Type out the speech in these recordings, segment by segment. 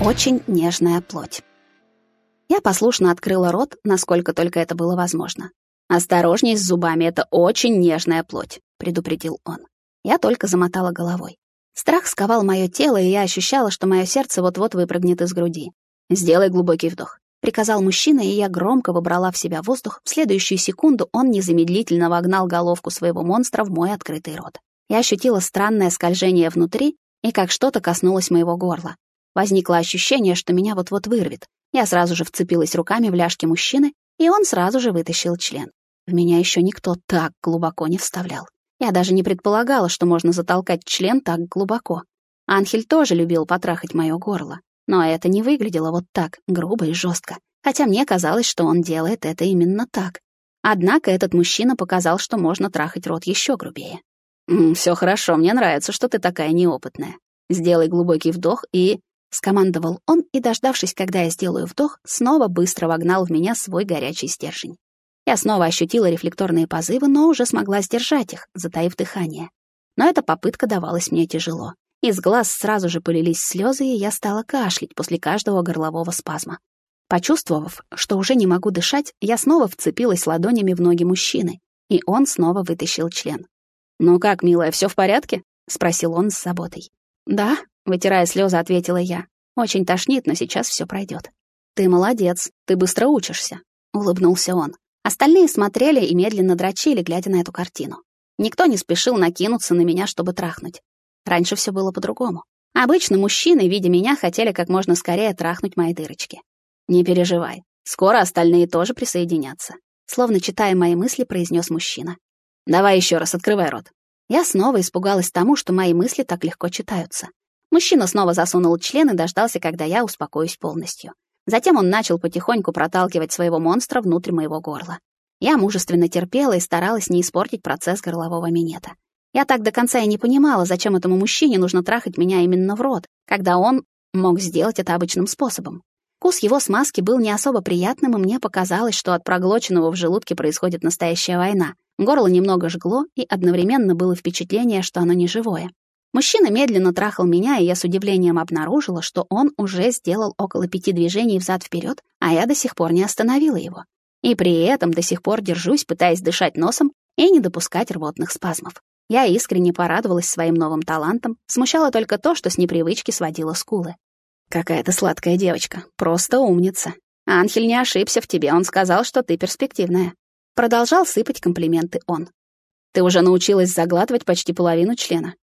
Очень нежная плоть. Я послушно открыла рот, насколько только это было возможно. «Осторожней с зубами, это очень нежная плоть», — предупредил он. Я только замотала головой. Страх сковал мое тело, и я ощущала, что мое сердце вот-вот выпрыгнет из груди. «Сделай глубокий вдох», — приказал мужчина, и я громко выбрала в себя воздух. В следующую секунду он незамедлительно вогнал головку своего монстра в мой открытый рот. Я ощутила странное скольжение внутри, и как что-то коснулось моего горла. Возникло ощущение, что меня вот-вот вырвет. Я сразу же вцепилась руками в ляжки мужчины, и он сразу же вытащил член. В меня еще никто так глубоко не вставлял. Я даже не предполагала, что можно затолкать член так глубоко. Анхель тоже любил потрахать мое горло. Но это не выглядело вот так, грубо и жестко. Хотя мне казалось, что он делает это именно так. Однако этот мужчина показал, что можно трахать рот еще грубее. «Все хорошо, мне нравится, что ты такая неопытная. Сделай глубокий вдох и...» Скомандовал он и, дождавшись, когда я сделаю вдох, снова быстро вогнал в меня свой горячий стержень. Я снова ощутила рефлекторные позывы, но уже смогла сдержать их, затаив дыхание. Но эта попытка давалась мне тяжело. Из глаз сразу же полились слезы, и я стала кашлять после каждого горлового спазма. Почувствовав, что уже не могу дышать, я снова вцепилась ладонями в ноги мужчины, и он снова вытащил член. «Ну как, милая, все в порядке?» — спросил он с заботой. «Да», — вытирая слезы, ответила я. «Очень тошнит, но сейчас все пройдет». «Ты молодец, ты быстро учишься», — улыбнулся он. Остальные смотрели и медленно дрочили, глядя на эту картину. Никто не спешил накинуться на меня, чтобы трахнуть. Раньше все было по-другому. Обычно мужчины, видя меня, хотели как можно скорее трахнуть мои дырочки. «Не переживай, скоро остальные тоже присоединятся», словно читая мои мысли, произнес мужчина. Давай еще раз, открывай рот. Я снова испугалась тому, что мои мысли так легко читаются. Мужчина снова засунул член и дождался, когда я успокоюсь полностью. Затем он начал потихоньку проталкивать своего монстра внутрь моего горла. Я мужественно терпела и старалась не испортить процесс горлового минета. Я так до конца и не понимала, зачем этому мужчине нужно трахать меня именно в рот, когда он мог сделать это обычным способом. Вкус его смазки был не особо приятным, и мне показалось, что от проглоченного в желудке происходит настоящая война. Горло немного жгло, и одновременно было впечатление, что оно не живое. Мужчина медленно трахал меня, и я с удивлением обнаружила, что он уже сделал около пяти движений взад-вперед, а я до сих пор не остановила его. И при этом до сих пор держусь, пытаясь дышать носом и не допускать рвотных спазмов. Я искренне порадовалась своим новым талантом, смущало только то, что с непривычки сводила скулы. «Какая ты сладкая девочка, просто умница. Анхель не ошибся в тебе, он сказал, что ты перспективная. Продолжал сыпать комплименты он. «Ты уже научилась заглатывать почти половину члена».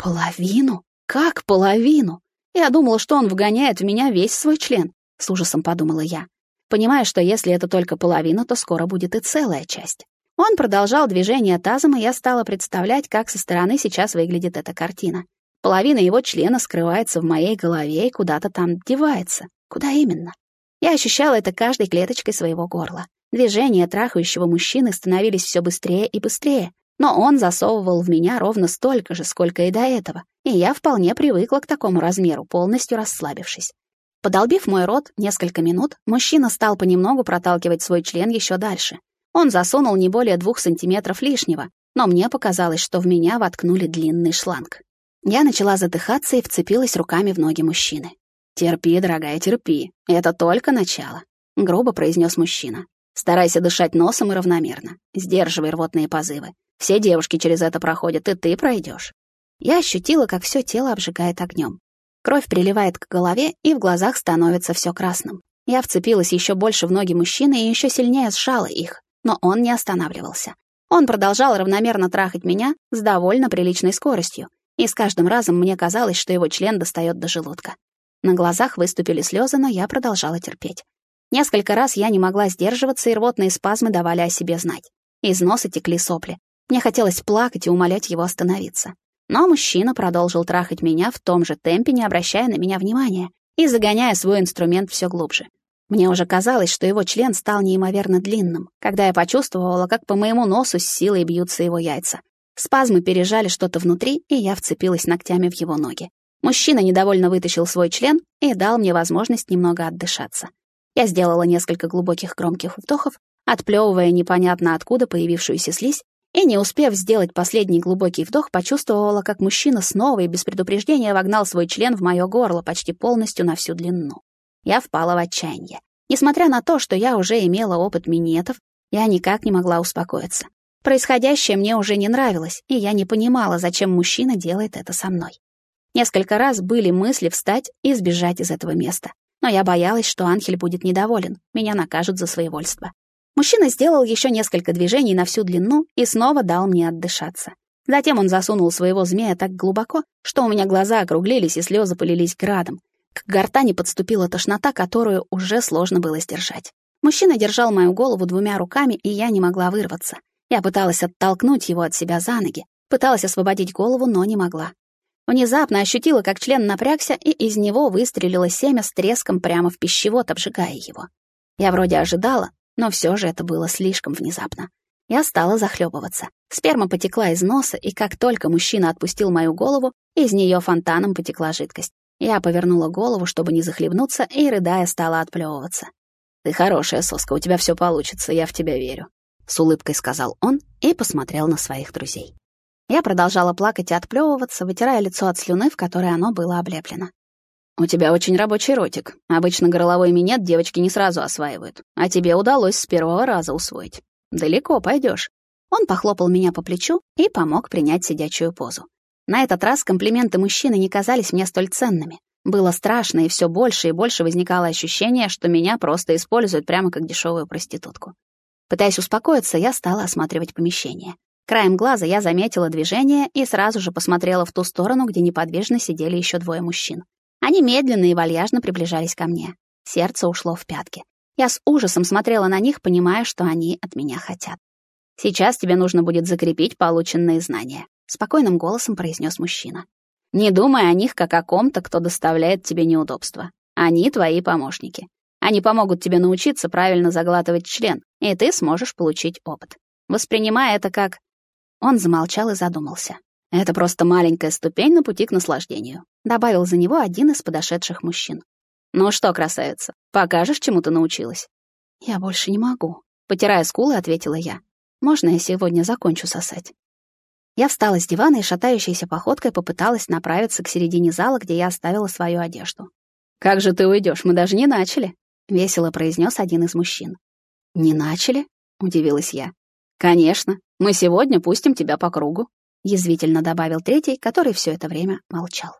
«Половину? Как половину? Я думала, что он вгоняет в меня весь свой член», — с ужасом подумала я. Понимая, что если это только половина, то скоро будет и целая часть. Он продолжал движение тазом, и я стала представлять, как со стороны сейчас выглядит эта картина. Половина его члена скрывается в моей голове и куда-то там девается. Куда именно? Я ощущала это каждой клеточкой своего горла. Движения трахающего мужчины становились все быстрее и быстрее, но он засовывал в меня ровно столько же, сколько и до этого, и я вполне привыкла к такому размеру, полностью расслабившись. Подолбив мой рот несколько минут, мужчина стал понемногу проталкивать свой член еще дальше. Он засунул не более двух сантиметров лишнего, но мне показалось, что в меня воткнули длинный шланг. Я начала задыхаться и вцепилась руками в ноги мужчины. «Терпи, дорогая, терпи. Это только начало», — грубо произнес мужчина. Старайся дышать носом и равномерно. Сдерживай рвотные позывы. Все девушки через это проходят, и ты пройдешь. Я ощутила, как все тело обжигает огнем. Кровь приливает к голове, и в глазах становится все красным. Я вцепилась еще больше в ноги мужчины и еще сильнее сжала их, но он не останавливался. Он продолжал равномерно трахать меня с довольно приличной скоростью, и с каждым разом мне казалось, что его член достает до желудка. На глазах выступили слезы, но я продолжала терпеть. Несколько раз я не могла сдерживаться, и рвотные спазмы давали о себе знать. Из носа текли сопли. Мне хотелось плакать и умолять его остановиться. Но мужчина продолжил трахать меня в том же темпе, не обращая на меня внимания, и загоняя свой инструмент все глубже. Мне уже казалось, что его член стал неимоверно длинным, когда я почувствовала, как по моему носу с силой бьются его яйца. Спазмы пережали что-то внутри, и я вцепилась ногтями в его ноги. Мужчина недовольно вытащил свой член и дал мне возможность немного отдышаться. Я сделала несколько глубоких громких вдохов, отплевывая непонятно откуда появившуюся слизь, И, не успев сделать последний глубокий вдох, почувствовала, как мужчина снова и без предупреждения вогнал свой член в мое горло почти полностью на всю длину. Я впала в отчаяние. Несмотря на то, что я уже имела опыт минетов, я никак не могла успокоиться. Происходящее мне уже не нравилось, и я не понимала, зачем мужчина делает это со мной. Несколько раз были мысли встать и сбежать из этого места. Но я боялась, что Анхель будет недоволен, меня накажут за своевольство. Мужчина сделал еще несколько движений на всю длину и снова дал мне отдышаться. Затем он засунул своего змея так глубоко, что у меня глаза округлились и слезы полились градом. К гортани подступила тошнота, которую уже сложно было сдержать. Мужчина держал мою голову двумя руками, и я не могла вырваться. Я пыталась оттолкнуть его от себя за ноги, пыталась освободить голову, но не могла. Внезапно ощутила, как член напрягся, и из него выстрелило семя с треском прямо в пищевод, обжигая его. Я вроде ожидала, но все же это было слишком внезапно. Я стала захлебываться. Сперма потекла из носа, и как только мужчина отпустил мою голову, из нее фонтаном потекла жидкость. Я повернула голову, чтобы не захлебнуться, и, рыдая, стала отплевываться. «Ты хорошая соска, у тебя все получится, я в тебя верю», — с улыбкой сказал он и посмотрел на своих друзей. Я продолжала плакать и отплевываться, вытирая лицо от слюны, в которой оно было облеплено. «У тебя очень рабочий ротик. Обычно горловой минет девочки не сразу осваивают, а тебе удалось с первого раза усвоить. Далеко пойдешь. Он похлопал меня по плечу и помог принять сидячую позу. На этот раз комплименты мужчины не казались мне столь ценными. Было страшно, и все больше и больше возникало ощущение, что меня просто используют прямо как дешевую проститутку. Пытаясь успокоиться, я стала осматривать помещение. Краем глаза я заметила движение и сразу же посмотрела в ту сторону, где неподвижно сидели еще двое мужчин. Они медленно и вальяжно приближались ко мне. Сердце ушло в пятки. Я с ужасом смотрела на них, понимая, что они от меня хотят. «Сейчас тебе нужно будет закрепить полученные знания», — спокойным голосом произнес мужчина. «Не думай о них как о ком-то, кто доставляет тебе неудобства. Они твои помощники. Они помогут тебе научиться правильно заглатывать член, и ты сможешь получить опыт. Воспринимай это как...» Он замолчал и задумался. «Это просто маленькая ступень на пути к наслаждению добавил за него один из подошедших мужчин. «Ну что, красавица, покажешь, чему ты научилась?» «Я больше не могу», — потирая скулы, ответила я. «Можно я сегодня закончу сосать?» Я встала с дивана и шатающейся походкой попыталась направиться к середине зала, где я оставила свою одежду. «Как же ты уйдешь? Мы даже не начали», — весело произнес один из мужчин. «Не начали?» — удивилась я. «Конечно. Мы сегодня пустим тебя по кругу», — язвительно добавил третий, который все это время молчал.